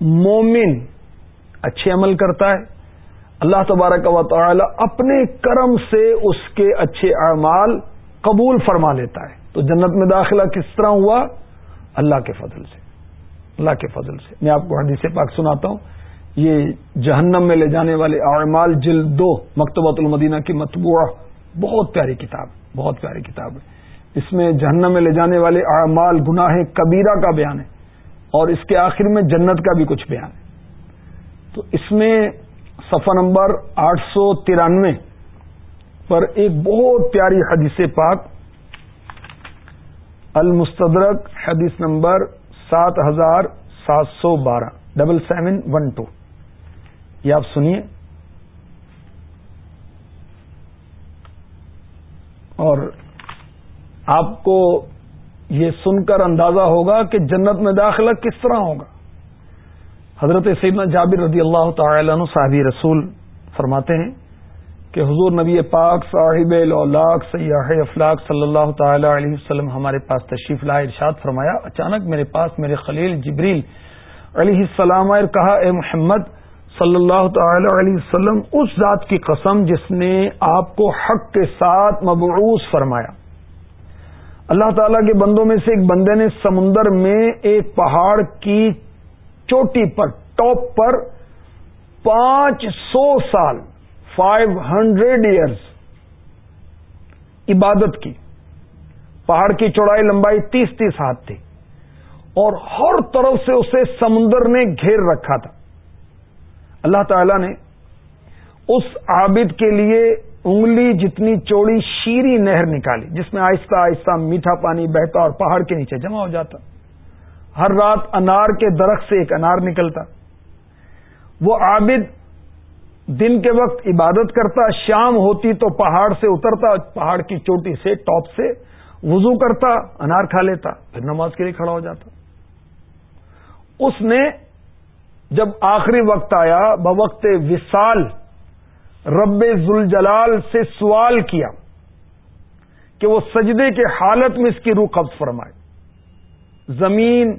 مومن اچھے عمل کرتا ہے، اللہ تبارک و تعالی اپنے کرم سے اس کے اچھے اعمال قبول فرما لیتا ہے۔ تو جنت میں داخلہ کس طرح ہوا؟ اللہ کے فضل سے۔ اللہ کے فضل سے۔ میں آپ کو حدیث پاک سناتا ہوں۔ یہ جہنم میں لے جانے والے اعمال جلد دو، مکتبۃ المدینہ کی متبوعہ بہت پیاری کتاب، بہت پیاری کتاب ہے۔ اس میں جہنم میں لے جانے والے اعمال گناہ کبیرہ کا بیان ہے۔ اور اس کے آخر میں جنت کا بھی کچھ بیان ہے۔ تو اس میں صفحہ نمبر آٹھ سو ترانوے پر ایک بہت پیاری حدیث پاک، المستدرک حدیث نمبر سات ہزار سات سو بارہ، ڈبل سیون ون ٹو۔ یہ آپ سنیے۔ اور آپ کو یہ سن کر اندازہ ہوگا کہ جنت میں داخلہ کس طرح ہوگا۔ حضرت سیدنا جابر رضی اللہ تعالی عنہ صاحبی رسول فرماتے ہیں کہ حضور نبی پاک صاحب الاولاق، سیاح افلاق صلی اللہ تعالی علیہ وسلم ہمارے پاس تشریف لائے، ارشاد فرمایا، اچانک میرے پاس میرے خلیل جبریل علیہ السلام کہا، اے محمد صلی اللہ تعالی علیہ وسلم، اس ذات کی قسم جس نے آپ کو حق کے ساتھ مبعوث فرمایا۔ اللہ تعالی کے بندوں میں سے ایک بندے نے سمندر میں ایک پہاڑ کی چوٹی پر، ٹاپ پر پانچ سو سال، فائیو ہنڈریڈ ایئرس عبادت کی۔ پہاڑ کی چوڑائی لمبائی تیس تیس ہاتھ تھی۔ اور ہر طرف سے اسے سمندر نے گھیر رکھا تھا۔ اللہ تعالی نے اس عابد کے لیے انگلی جتنی چوڑی شیری نہر نکالی، جس میں آہستہ آہستہ میٹھا پانی بہتا اور پہاڑ کے نیچے جمع ہو جاتا۔ ہر رات انار کے درخت سے ایک انار نکلتا۔ وہ عابد دن کے وقت عبادت کرتا، شام ہوتی تو پہاڑ سے اترتا، پہاڑ کی چوٹی سے، ٹاپ سے وضو کرتا، انار کھا لیتا، پھر نماز کے لیے کھڑا ہو جاتا۔ اس نے جب آخری وقت آیا، بوقت وصال رب ذوالجلال سے سوال کیا کہ وہ سجدے کے حالت میں اس کی روح قبض فرمائے؟ زمین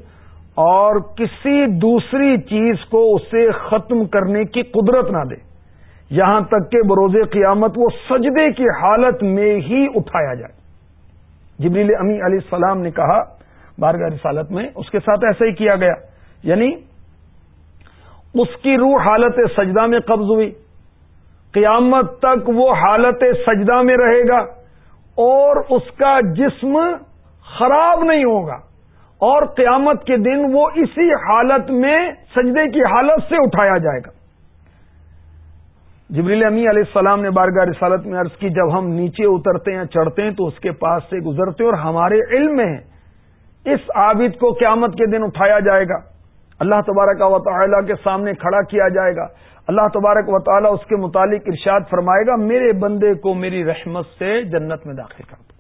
اور کسی دوسری چیز کو اسے ختم کرنے کی قدرت نہ دے۔ یہاں تک کہ بروز قیامت وہ سجدے کی حالت میں ہی اٹھایا جائے۔ جبریل امی علیہ السلام نے کہا، بارگاہ رسالت میں اس کے ساتھ ایسا ہی کیا گیا یعنی اس کی روح حالت سجدہ میں قبض ہوئی۔ قیامت تک وہ حالت سجدہ میں رہے گا اور اس کا جسم خراب نہیں ہوگا اور قیامت کے دن وہ اسی حالت میں سجدے کی حالت سے اٹھایا جائے گا۔ جبریل امی علیہ السلام نے بارگاہ رسالت میں عرض کی، جب ہم نیچے اترتے ہیں، چڑھتے ہیں تو اس کے پاس سے گزرتے اور ہمارے علم میں اس عابد کو قیامت کے دن اٹھایا جائے گا۔ اللہ تبارک و تعالیٰ کے سامنے کھڑا کیا جائے گا۔ اللہ تبارک و تعالیٰ اس کے متعلق ارشاد فرمائے گا، میرے بندے کو میری رحمت سے جنت میں داخل کر دو۔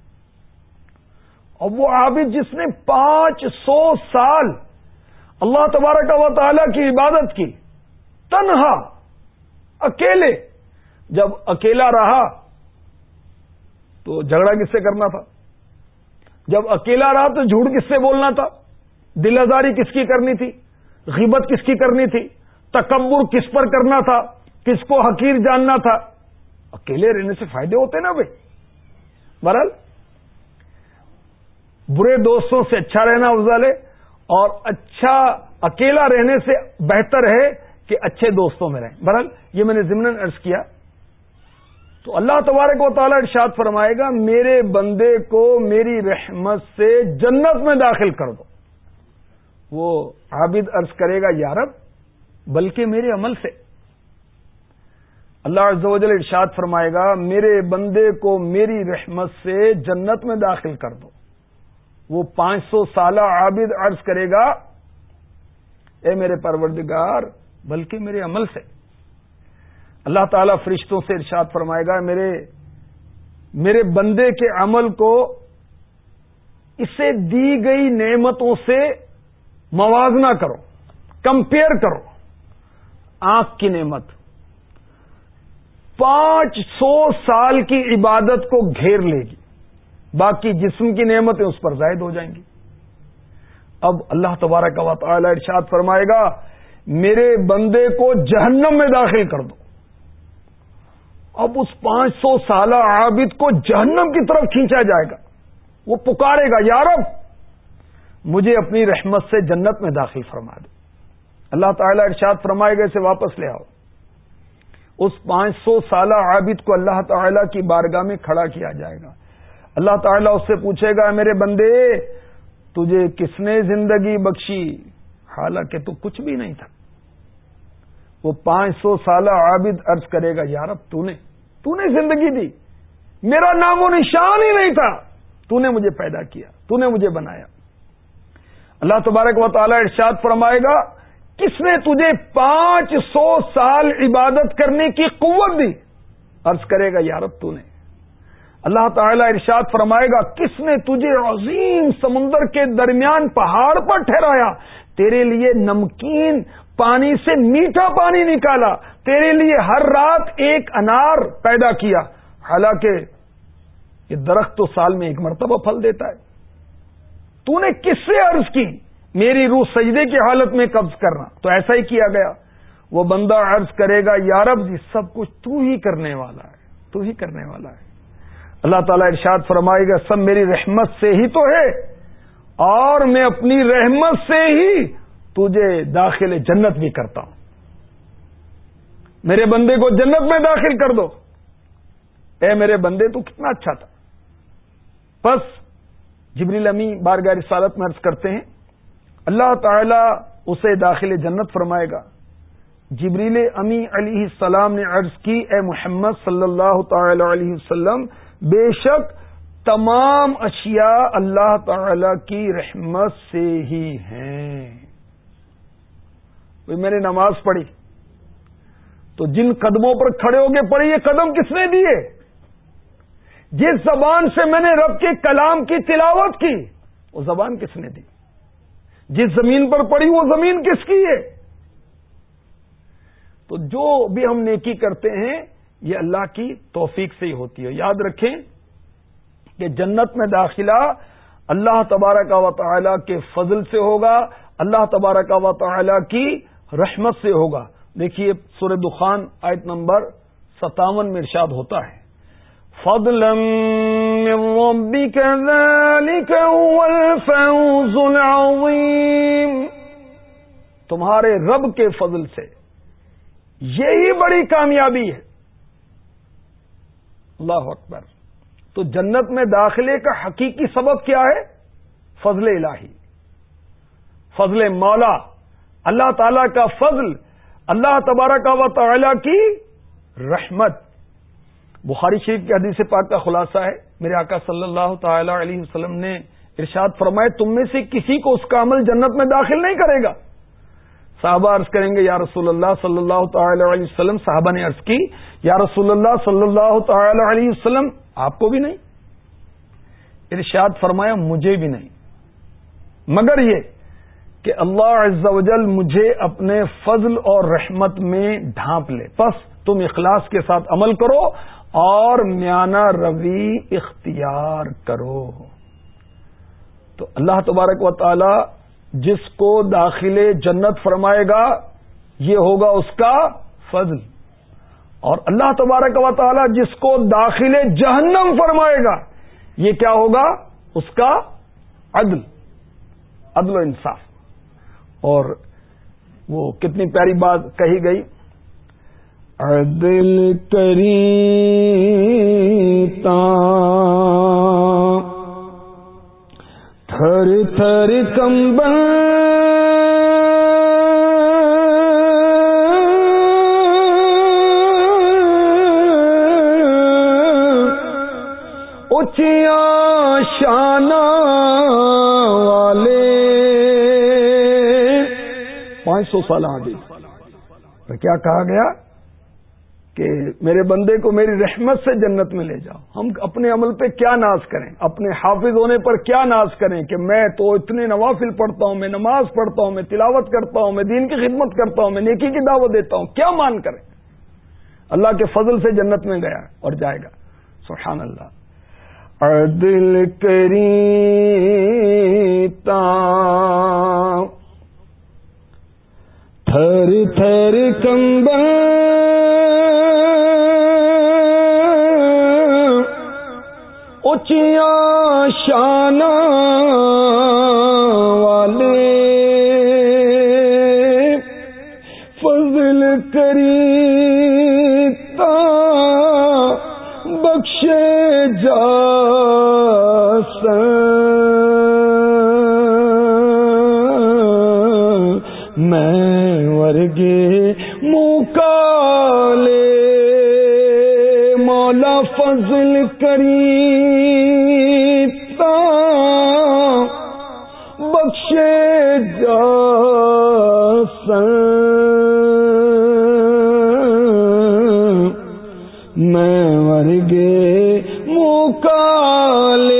اور وہ عابد جس نے پانچ سو سال اللہ تبارک و تعالی کی عبادت کی، تنہا، اکیلے، جب اکیلا رہا تو جھگڑا کس سے کرنا تھا؟ جب اکیلا رہا تو جھوٹ کس سے بولنا تھا؟ دل ازاری کس کی کرنی تھی؟ غیبت کس کی کرنی تھی؟ تکبر کس پر کرنا تھا؟ کس کو حقیر جاننا تھا؟ اکیلے رہنے سے فائدے ہوتے نا بھائی؟ برحال برے دوستوں سے اچھا رہنا افضل ہے اور اچھا اکیلا رہنے سے بہتر ہے کہ اچھے دوستوں میں رہیں۔ برحال یہ میں نے ضمن ارض کیا۔ تو اللہ تبارک و تعالی ارشاد فرمائے گا، میرے بندے کو میری رحمت سے جنت میں داخل کر دو۔ وہ عابد ارض کرے گا یارب بلکہ میرے عمل سے. اللہ عز و جل ارشاد فرمائے گا، میرے بندے کو میری رحمت سے جنت میں داخل کر دو. وہ پانچ سو سالہ عابد عرض کرے گا، اے میرے پروردگار، بلکہ میرے عمل سے. اللہ تعالی فرشتوں سے ارشاد فرمائے گا، میرے میرے بندے کے عمل کو اسے دی گئی نعمتوں سے موازنہ کرو، کمپیئر کرو۔ آنکھ کی نعمت۔ پانچ سو سال کی عبادت کو گھیر لے گی۔ باقی جسم کی نعمتیں اس پر زائد ہو جائیں گی۔ اب اللہ تبارک و تعالی ارشاد فرمائے گا، میرے بندے کو جہنم میں داخل کر دو۔ اب اس پانچ سو سالہ عابد کو جہنم کی طرف کھینچا جائے گا۔ وہ پکارے گا یارب مجھے اپنی رحمت سے جنت میں داخل فرما دے۔ اللہ تعالیٰ ارشاد فرمائے گا اسے واپس لے آؤ۔ اس پانچ سو سالہ عابد کو اللہ تعالیٰ کی بارگاہ میں کھڑا کیا جائے گا۔ اللہ تعالیٰ اس سے پوچھے گا میرے بندے، تجھے کس نے زندگی بخشی؟ حالانکہ تو کچھ بھی نہیں تھا۔ وہ پانچ سو سالہ عابد ارض کرے گا یارب تو نے تو نے زندگی دی۔ میرا نام و نشان ہی نہیں تھا۔ تو نے مجھے پیدا کیا، تو نے مجھے بنایا۔ اللہ تبارک و تعالی ارشاد فرمائے گا، کس نے تجھے پانچ سو سال عبادت کرنے کی قوت دی؟ ارض کرے گا یارب تو نے۔ اللہ تعالی ارشاد فرمائے گا، کس نے تجھے عظیم سمندر کے درمیان پہاڑ پر ٹھہرایا؟ تیرے لیے نمکین پانی سے میٹھا پانی نکالا۔ تیرے لیے ہر رات ایک انار پیدا کیا۔ حالانکہ یہ درخت تو سال میں ایک مرتبہ پھل دیتا ہے۔ تو نے کس سے عرض کی؟ میری روح سجدے کی حالت میں قبض کرنا۔ تو ایسا ہی کیا گیا۔ وہ بندہ عرض کرے گا یارب جی سب کچھ تو ہی کرنے والا ہے، تو ہی کرنے والا ہے۔ اللہ تعالیٰ ارشاد فرمائے گا، سب میری رحمت سے ہی تو ہے، اور میں اپنی رحمت سے ہی تجھے داخل جنت بھی کرتا ہوں۔ میرے بندے کو جنت میں داخل کر دو۔ اے میرے بندے، تو کتنا اچھا تھا۔ بس جبریل امی بارگاہ رسالت میں عرض کرتے ہیں، اللہ تعالی اسے داخل جنت فرمائے گا۔ جبریل امی علیہ السلام نے عرض کی، اے محمد صلی اللہ تعالی علیہ وسلم، بے شک تمام اشیاء اللہ تعالی کی رحمت سے ہی ہیں۔ میں نے نماز پڑھی۔ تو جن قدموں پر کھڑے ہو کے پڑھی یہ قدم کس نے دیے؟ جس زبان سے میں نے رب کے کلام کی تلاوت کی، وہ زبان کس نے دی؟ جس زمین پر پڑی، وہ زمین کس کی ہے؟ تو جو بھی ہم نیکی کرتے ہیں، یہ اللہ کی توفیق سے ہی ہوتی ہے۔ یاد رکھیں کہ جنت میں داخلہ اللہ تبارک و تعالی کے فضل سے ہوگا، اللہ تبارک و تعالی کی رحمت سے ہوگا۔ دیکھیے سورہ دخان، آیت نمبر ستاون میں ارشاد ہوتا ہے۔ فضل تمہارے رب کے فضل سے یہی بڑی کامیابی ہے۔ اللہ اکبر۔ تو جنت میں داخلے کا حقیقی سبب کیا ہے؟ فضل الہی۔ فضل مولا۔ اللہ تعالی کا فضل اللہ تبارک و تعالی کی رحمت۔ بخاری شریف کی حدیث پاک کا خلاصہ ہے۔ میرے آقا صلی اللہ تعالی علیہ وسلم نے ارشاد فرمائے تم میں سے کسی کو اس کا عمل جنت میں داخل نہیں کرے گا۔ صحابہ عرض کریں گے، یا رسول اللہ صلی اللہ تعالی علیہ وسلم، صحابہ نے عرض کی، یا رسول اللہ صلی اللہ تعالی علیہ وسلم، آپ کو بھی نہیں۔ ارشاد فرمایا، مجھے بھی نہیں۔ مگر یہ کہ اللہ عز و جل مجھے اپنے فضل اور رحمت میں ڈھانپ لے۔ بس تم اخلاص کے ساتھ عمل کرو اور میانہ روی اختیار کرو۔ تو اللہ تبارک و تعالی جس کو داخل جنت فرمائے گا، یہ ہوگا اس کا فضل۔ اور اللہ تبارک و تعالی جس کو داخل جہنم فرمائے گا، یہ کیا ہوگا؟ اس کا عدل عدل و انصاف۔ اور وہ کتنی پیاری بات کہی گئی۔ عدل کریتا تھر تھر کمبل۔ اچیا شانہ سو سال آگے کیا کہا گیا کہ میرے بندے کو میری رحمت سے جنت میں لے جاؤ۔ ہم اپنے عمل پہ کیا ناز کریں؟ اپنے حافظ ہونے پر کیا ناز کریں کہ میں تو اتنے نوافل پڑھتا ہوں، میں نماز پڑھتا ہوں، میں تلاوت کرتا ہوں، میں دین کی خدمت کرتا ہوں، میں نیکی کی دعوت دیتا ہوں۔ کیا مان کریں؟ اللہ کے فضل سے جنت میں گیا اور جائے گا۔ سبحان اللہ۔ دل کری تھر تھر کمبا اچیاں شان والے فضل کری تا بخشے جا میں ورگے موکالے مولا فضل کری بخشے جا میں ورگے موکالے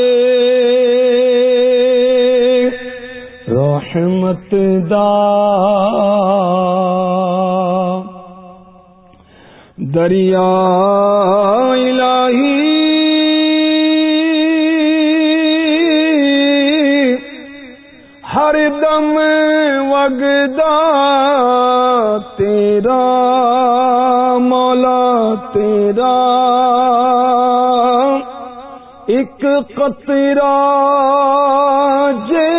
رحمت دا دریا الہی ہر دم وگدا تیرا مولا تیرا۔ ایک قطرہ جے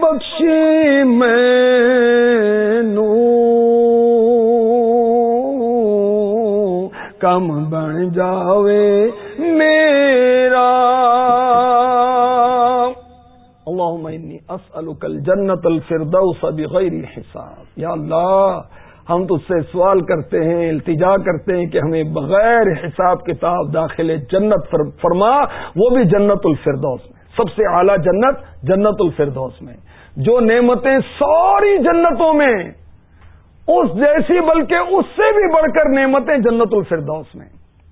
بخشی میں کم بن جاوے میرا اللہم انی اسألک الجنت الفردوس بغیر حساب یا اللہ ہم تو اس سے سوال کرتے ہیں التجا کرتے ہیں کہ ہمیں بغیر حساب کتاب داخل جنت فرما وہ بھی جنت الفردوس میں। سب سے اعلیٰ جنت جنت الفردوس میں। جو نعمتیں ساری جنتوں میں اس جیسی بلکہ اس سے بھی بڑھ کر نعمتیں جنت الفردوس میں۔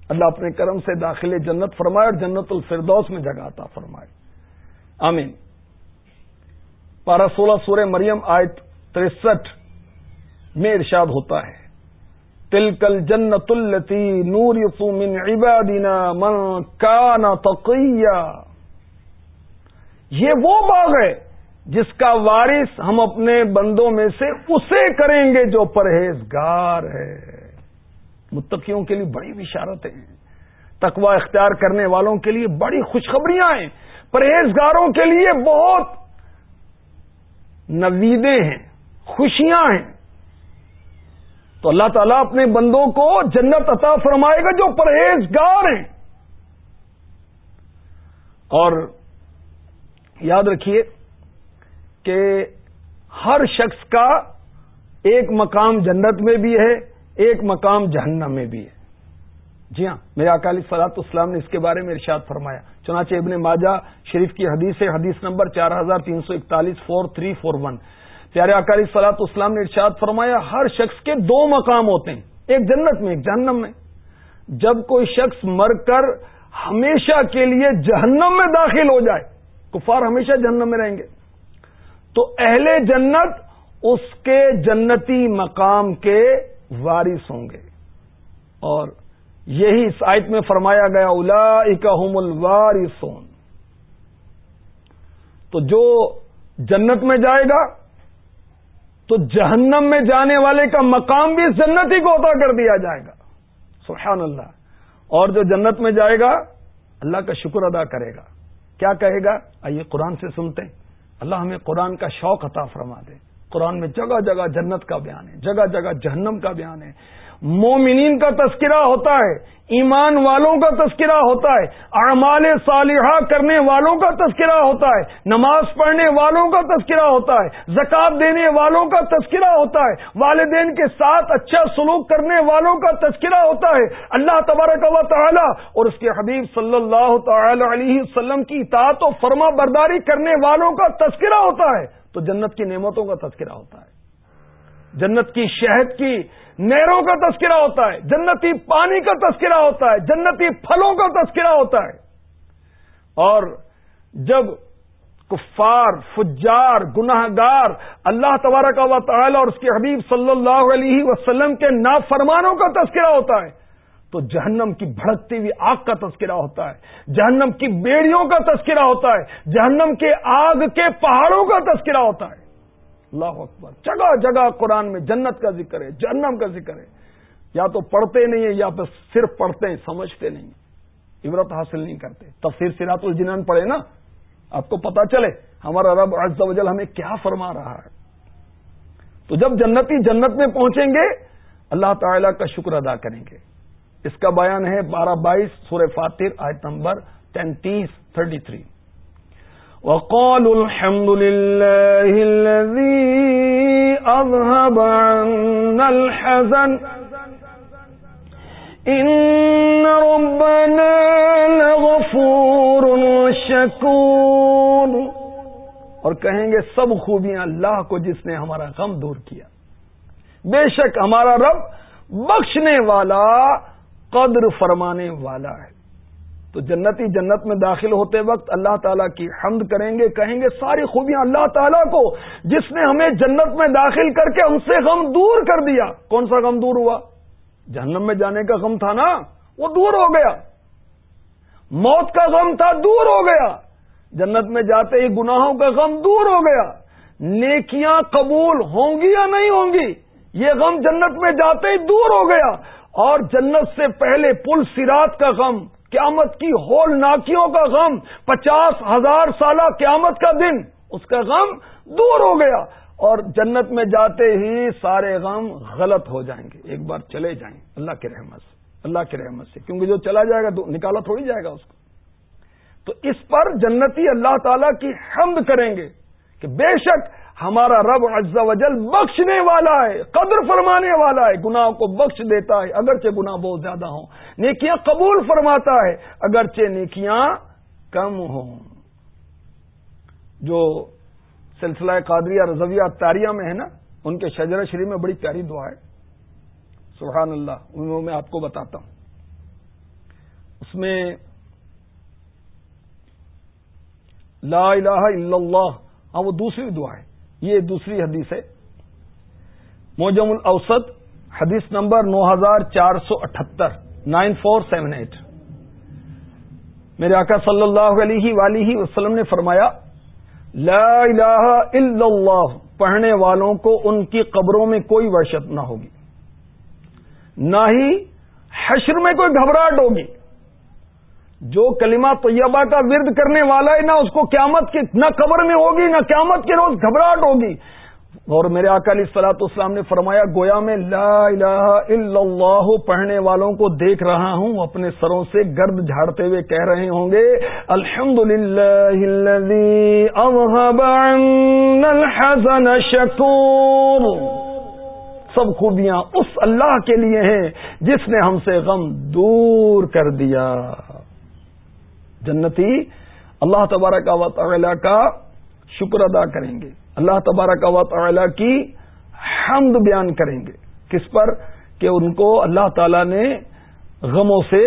اللہ اپنے کرم سے داخل جنت فرمائے اور جنت الفردوس میں جگاتا فرمائے۔ آمین۔ پارہ سولہ سورہ مریم آیت تریسٹھ میں ارشاد ہوتا ہے تل کل جنت التی نور من عبادنا من کانا تقیہ یہ وہ باغ ہے جس کا وارث ہم اپنے بندوں میں سے اسے کریں گے جو پرہیزگار ہے۔ متقیوں کے لیے بڑی بشارتیں ہیں۔ تقوا اختیار کرنے والوں کے لیے بڑی خوشخبریاں ہیں۔ پرہیزگاروں کے لیے بہت نویدیں ہیں، خوشیاں ہیں۔ تو اللہ تعالیٰ اپنے بندوں کو جنت عطا فرمائے گا جو پرہیزگار ہیں۔ اور یاد رکھیے کہ ہر شخص کا ایک مقام جنت میں بھی ہے ایک مقام جہنم میں بھی ہے جی ہاں میرے اکالی سلاط اسلام نے اس کے بارے میں ارشاد فرمایا چنانچہ ابن ماجہ شریف کی حدیث ہے حدیث نمبر چار ہزار تین سو اکتالیس فور تھری فور ون پیارے اکالی سلاط اسلام نے ارشاد فرمایا ہر شخص کے دو مقام ہوتے ہیں ایک جنت میں ایک جہنم میں جب کوئی شخص مر کر ہمیشہ کے لیے جہنم میں داخل ہو جائے کفار ہمیشہ جہنم میں رہیں گے تو اہل جنت اس کے جنتی مقام کے وارث ہوں گے۔ اور یہی اس آیت میں فرمایا گیا الا اکم الوارثون۔ تو جو جنت میں جائے گا، تو جہنم میں جانے والے کا مقام بھی جنت ہی کو عطا کر دیا جائے گا۔ سبحان اللہ۔ اور جو جنت میں جائے گا، اللہ کا شکر ادا کرے گا۔ کیا کہے گا؟ آئیے قرآن سے سنتے ہیں۔ اللہ ہمیں قرآن کا شوق عطا فرما دے۔ قرآن میں جگہ جگہ جنت کا بیان ہے، جگہ جگہ جہنم کا بیان ہے۔ مومنین کا تذکرہ ہوتا ہے، ایمان والوں کا تذکرہ ہوتا ہے، اعمال صالحہ کرنے والوں کا تذکرہ ہوتا ہے، نماز پڑھنے والوں کا تذکرہ ہوتا ہے زکات دینے والوں کا تذکرہ ہوتا ہے، والدین کے ساتھ اچھا سلوک کرنے والوں کا تذکرہ ہوتا ہے۔ اللہ تبارک و تعالی اور اس کے حبیب صلی اللہ تعالی علیہ وسلم کی اطاعت و فرما برداری کرنے والوں کا تذکرہ ہوتا ہے۔ تو جنت کی نعمتوں کا تذکرہ ہوتا ہے۔ جنت کی شہد کی نہروں کا تذکرہ ہوتا ہے، جنتی پانی کا تذکرہ ہوتا ہے، جنتی پھلوں کا تذکرہ ہوتا ہے۔ اور جب کفار، فجار گناہ گار اللہ تبارک کا تعالی اور اس کے حبیب صلی اللہ علیہ وسلم کے نافرمانوں کا تذکرہ ہوتا ہے، تو جہنم کی بھڑکتی ہوئی آگ کا تذکرہ ہوتا ہے، جہنم کی بیڑیوں کا تذکرہ ہوتا ہے، جہنم کے آگ کے پہاڑوں کا تذکرہ ہوتا ہے۔ اللہ اکبر۔ جگہ جگہ قرآن میں جنت کا ذکر ہے، جہنم کا ذکر ہے۔ یا تو پڑھتے نہیں ہیں یا پھر صرف پڑھتے ہیں، سمجھتے نہیں عبرت حاصل نہیں کرتے۔ تفسیر سیرات الجنان پڑھے نا، آپ کو پتا چلے، ہمارا رب عز و جل ہمیں کیا فرما رہا ہے۔ تو جب جنتی جنت میں پہنچیں گے، اللہ تعالی کا شکر ادا کریں گے۔ اس کا بیان ہے بارہ بائیس سورہ فاتر، آیت نمبر تینتیس، تھرٹی تھری۔ وقال الحمد لله الذي أذهب عنا الحزن. إن ربنا لغفور شكور. اور کہیں گے سب خوبیاں اللہ کو جس نے ہمارا غم دور کیا. بے شک ہمارا رب بخشنے والا، قدر فرمانے والا ہے۔ تو جنتی جنت میں داخل ہوتے وقت اللہ تعالیٰ کی حمد کریں گے، کہیں گے، ساری خوبیاں اللہ تعالیٰ کو، جس نے ہمیں جنت میں داخل کر کے ہم سے غم دور کر دیا۔ کون سا غم دور ہوا؟ جہنم میں جانے کا غم تھا نا؟ وہ دور ہو گیا۔ موت کا غم تھا، دور ہو گیا۔ جنت میں جاتے ہی گناہوں کا غم دور ہو گیا۔ نیکیاں قبول ہوں گی یا نہیں ہوں گی؟ یہ غم جنت میں جاتے ہی دور ہو گیا۔ اور جنت سے پہلے پل سرات کا غم قیامت کی ہول ناکیوں کا غم، پچاس ہزار سالہ قیامت کا دن، اس کا غم دور ہو گیا اور جنت میں جاتے ہی سارے غم غلط ہو جائیں گے۔ ایک بار چلے جائیں۔ اللہ کے رحمت سے، اللہ کے رحمت سے۔ کیونکہ جو چلا جائے گا نکالا تھوڑی جائے گا اس کو۔ تو اس پر جنتی اللہ تعالی کی حمد کریں گے کہ بے شک ہمارا رب عز و جل بخشنے والا ہے، قدر فرمانے والا ہے، گناہوں کو بخش دیتا ہے، اگرچہ گناہ بہت زیادہ ہوں، نیکیاں قبول فرماتا ہے، اگرچہ نیکیاں کم ہوں۔ جو سلسلہ قادریہ رضویہ تاریہ میں ہے نا، ان کے شجر شریف میں بڑی پیاری دعا ہے۔ سبحان اللہ، ان میں آپ کو بتاتا ہوں۔ اس میں لا الہ الا اللہ ہاں وہ دوسری دعا ہے۔ یہ دوسری حدیث ہے۔ موجم الاوسط، حدیث نمبر نو ہزار چار سو اٹھہتر نائن فور سیون ایٹ۔ میرے آقا صلی اللہ علیہ ولی وسلم نے فرمایا، لا الہ الا اللہ، پڑھنے والوں کو ان کی قبروں میں کوئی وحشت نہ ہوگی، نہ ہی حشر میں کوئی گھبراہٹ ہوگی۔ جو کلمہ طیبہ کا ورد کرنے والا ہے، نہ اس کو قیامت کی نہ قبر میں ہوگی، نہ قیامت کے روز گھبراہٹ ہوگی۔ اور میرے اکالی سلاط اسلام نے فرمایا، گویا میں لا الہ الا اللہ پڑھنے والوں کو دیکھ رہا ہوں، اپنے سروں سے گرد جھاڑتے ہوئے کہہ رہے ہوں گے الحمد للہ شکور۔ سب خوبیاں اس اللہ کے لیے ہیں، جس نے ہم سے غم دور کر دیا۔ جنتی اللہ تبارک و تعالی کا شکر ادا کریں گے۔ اللہ تبارک و تعالی کی حمد بیان کریں گے۔ کس پر؟ کہ ان کو اللہ تعالی نے غموں سے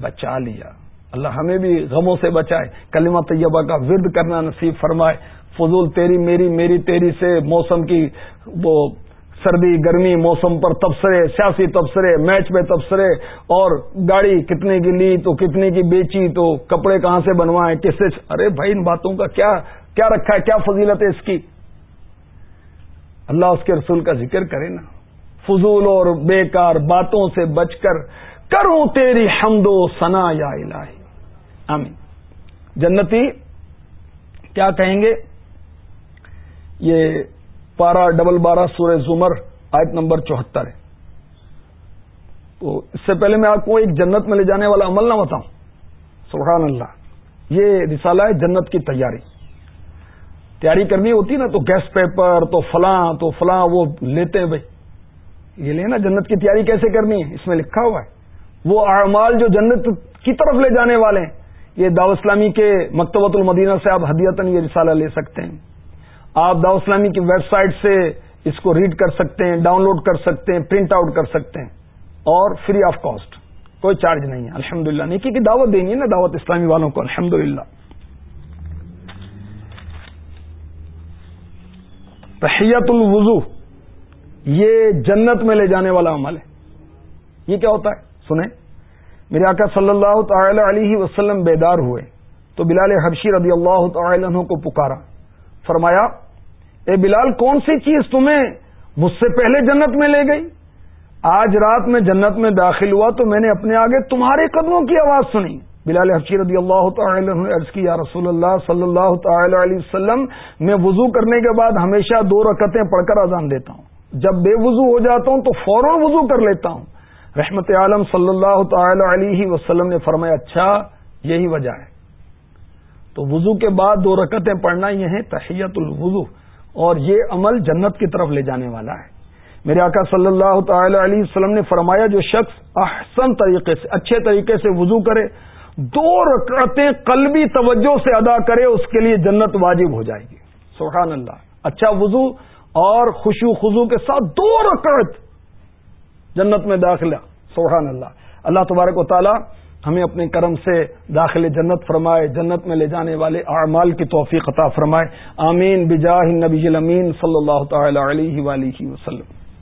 بچا لیا۔ اللہ ہمیں بھی غموں سے بچائے۔ کلمہ طیبہ کا ورد کرنا نصیب فرمائے۔ فضول تیری میری میری تیری سے موسم کی وہ سردی، گرمی، موسم پر تبصرے، سیاسی تبصرے، میچ میں تبصرے، اور گاڑی کتنے کی لی تو کتنے کی بیچی تو کپڑے کہاں سے بنوائے کس سے؟ ارے بھائی، ان باتوں کا کیا کیا رکھا ہے؟ کیا فضیلت ہے اس کی؟ اللہ اس کے رسول کا ذکر کرے نا۔ فضول اور بیکار باتوں سے بچ کر کروں تیری حمد و سنا یا الہی۔ آمین۔ جنتی، کیا کہیں گے؟ یہ پارہ ڈبل بارہ سورہ زمر آیت نمبر چوہتر ہے۔ تو اس سے پہلے میں آپ کو ایک جنت میں لے جانے والا عمل نہ بتاؤں۔ سبحان اللہ۔ یہ رسالہ ہے جنت کی تیاری۔ تیاری کرنی ہوتی نا تو گیس پیپر تو فلاں تو فلاں وہ لیتے ہیں بھائی یہ لینا جنت کی تیاری کیسے کرنی ہے؟ اس میں لکھا ہوا ہے۔ وہ اعمال جو جنت کی طرف لے جانے والے ہیں۔ یہ دعو اسلامی کے مکتبۃ المدینہ سے آپ ہدیتن یہ رسالہ لے سکتے ہیں۔ آپ دا اسلامی کی ویب سائٹ سے اس کو ریڈ کر سکتے ہیں ڈاؤن لوڈ کر سکتے ہیں پرنٹ آؤٹ کر سکتے ہیں، اور فری آف کاسٹ کوئی چارج نہیں ہے۔ الحمد للہ نیکی کی دعوت دینی ہے نا دعوت اسلامی والوں کو۔ الحمد للہ تحیت الوضو، یہ جنت میں لے جانے والا عمل ہے۔ یہ کیا ہوتا ہے؟ سنیں۔ میرے آقا صلی اللہ تعالی علیہ وسلم بیدار ہوئے تو بلال حبشی رضی اللہ تعالی عنہ کو پکارا۔ فرمایا، اے بلال، کون سی چیز تمہیں مجھ سے پہلے جنت میں لے گئی؟ آج رات میں جنت میں داخل ہوا تو میں نے اپنے آگے تمہارے قدموں کی آواز سنی۔ بلال حفشی رضی اللہ تعالی عرض کی، یا رسول اللہ صلی اللہ تعالی علیہ وسلم، میں وضو کرنے کے بعد ہمیشہ دو رکتیں پڑھ کر اذان دیتا ہوں۔ جب بے وضو ہو جاتا ہوں تو فوراً وضو کر لیتا ہوں۔ رحمت عالم صلی اللہ تعالی علیہ وسلم نے فرمایا اچھا یہی وجہ ہے۔ تو وضو کے بعد دو رکتیں پڑھنا یہ ہے تحیت الوضو، اور یہ عمل جنت کی طرف لے جانے والا ہے۔ میرے آقا صلی اللہ تعالی علیہ وسلم نے فرمایا، جو شخص احسن طریقے سے، اچھے طریقے سے وضو کرے، دو رکعتیں قلبی توجہ سے ادا کرے، اس کے لیے جنت واجب ہو جائے گی۔ سبحان اللہ۔ اچھا وضو اور خوشو خزو کے ساتھ دو رکعت جنت میں داخلہ۔ سبحان اللہ۔ اللہ تبارک و تعالی ہمیں اپنے کرم سے داخل جنت فرمائے، جنت میں لے جانے والے اعمال کی توفیق عطا فرمائے۔ آمین، بجاہ نبی امین صلی اللہ تعالی علیہ وآلہ وسلم۔